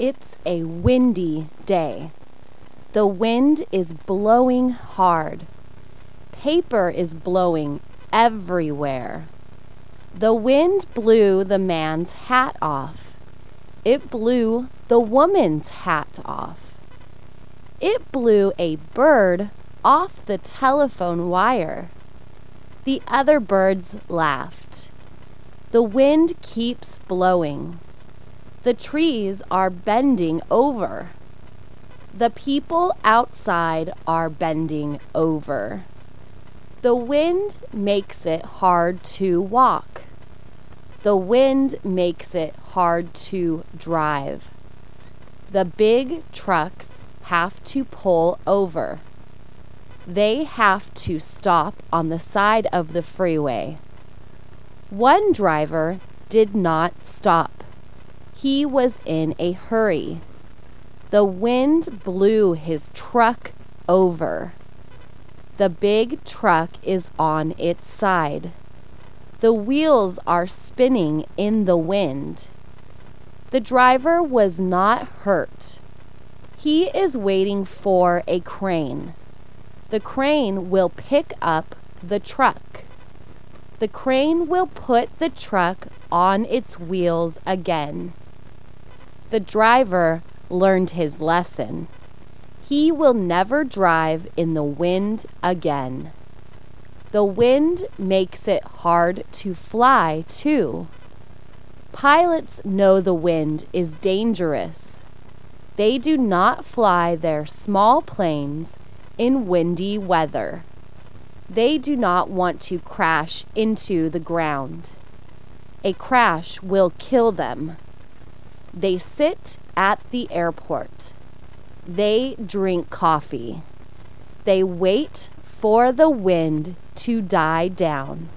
It's a windy day. The wind is blowing hard. Paper is blowing everywhere. The wind blew the man's hat off. It blew the woman's hat off. It blew a bird off the telephone wire. The other birds laughed. The wind keeps blowing. The trees are bending over. The people outside are bending over. The wind makes it hard to walk. The wind makes it hard to drive. The big trucks have to pull over. They have to stop on the side of the freeway. One driver did not stop. He was in a hurry. The wind blew his truck over. The big truck is on its side. The wheels are spinning in the wind. The driver was not hurt. He is waiting for a crane. The crane will pick up the truck. The crane will put the truck on its wheels again. The driver learned his lesson. He will never drive in the wind again. The wind makes it hard to fly, too. Pilots know the wind is dangerous. They do not fly their small planes in windy weather. They do not want to crash into the ground. A crash will kill them. They sit at the airport. They drink coffee. They wait for the wind to die down.